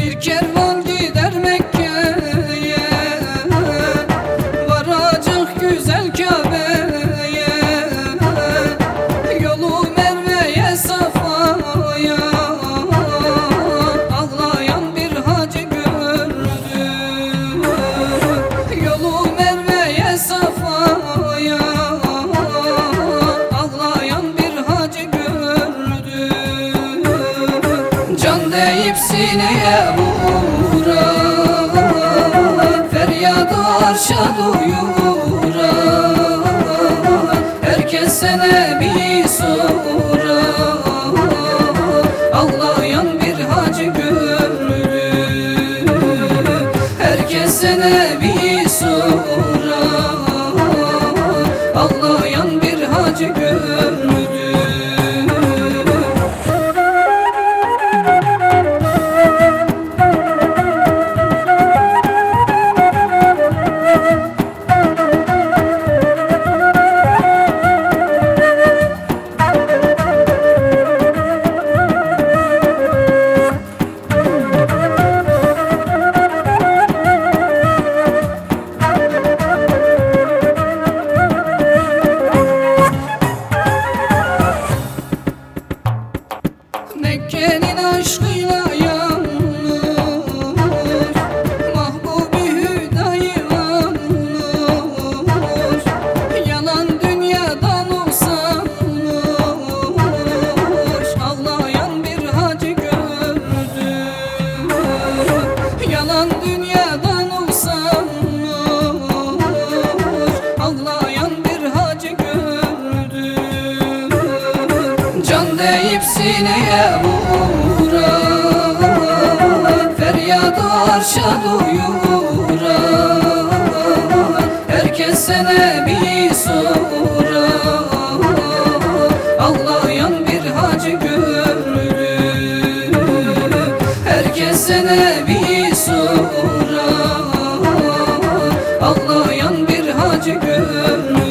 bir kervan. Arşa duyurar Herkes sana bir sorar Ağlayan bir hacı gördüm Herkes sana bir sorar sineye vurar Feryadı arşa duyurar. Herkes sana bir sorar. Ağlayan bir hacı gördüm Herkes sana bir sorar. Ağlayan bir hacı gördüm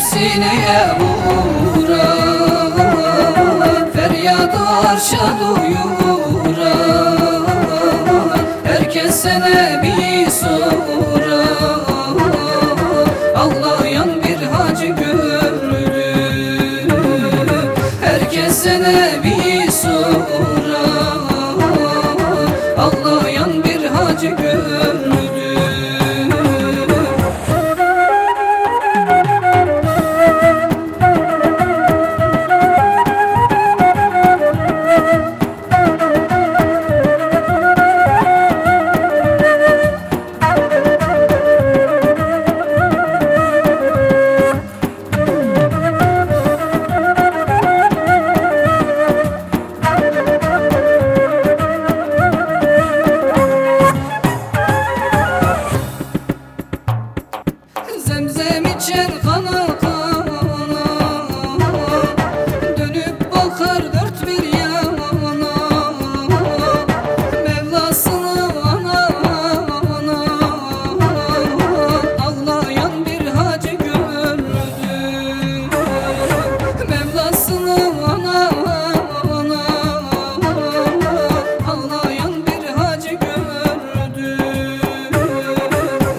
sineye vurar Feryadı arşa duyurar Herkes sana bir sorar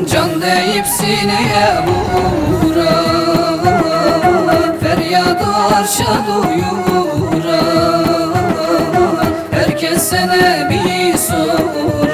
Can deyip sineye vurar Feryadı arşa duyurar Herkes sana bir sorar